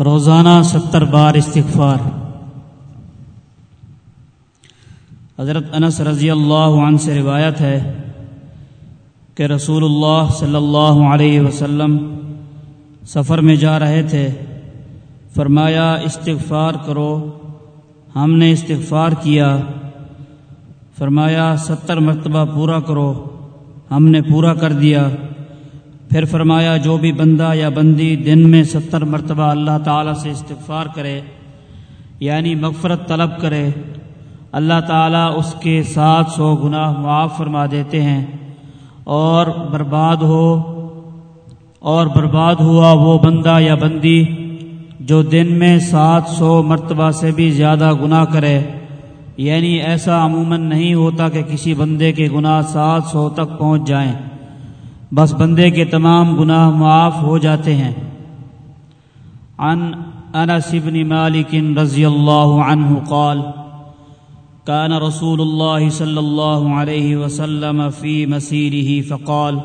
روزانہ ستر بار استغفار۔ حضرت انس رضی اللہ عنہ سے روایت ہے کہ رسول اللہ صلی اللہ علیہ وسلم سفر میں جا رہے تھے۔ فرمایا، استغفار کرو۔ ہم نے استغفار کیا۔ فرمایا، ستر مرتبہ پورا کرو۔ ہم نے پورا کر دیا۔ پھر فرمایا، جو بھی بندہ یا بندی دن میں ستر مرتبہ اللہ تعالیٰ سے استغفار کرے یعنی مغفرت طلب کرے، اللہ تعالیٰ اس کے سات سو گناہ معاف فرما دیتے ہیں۔ اور برباد ہو، اور برباد ہوا وہ بندہ یا بندی جو دن میں سات سو مرتبہ سے بھی زیادہ گناہ کرے۔ یعنی ایسا عموماً نہیں ہوتا کہ کسی بندے کے گناہ سات سو تک پہنچ جائیں۔ بس بندے کے تمام گناہ معاف ہو جاتے ہیں۔ عن انس بن مالک رضی اللہ عنہ قال كان رسول الله صلى الله عليه وسلم في مسيره فقال،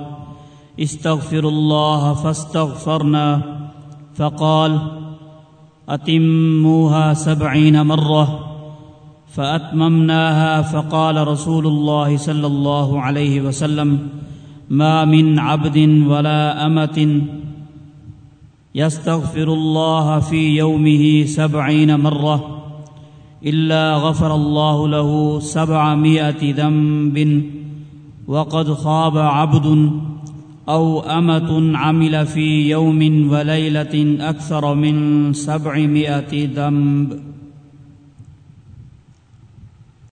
استغفر الله فاستغفرنا فقال أتموها سبعين مرة فأتممناها، فقال رسول الله صلى الله عليه وسلم ما من عبد ولا أمة يستغفر الله في يومه سبعين مرة إلا غفر الله له سبعمائة ذنب وقد خاب عبد أو أمة عمل في يوم وليلة أكثر من سبعمائة ذنب.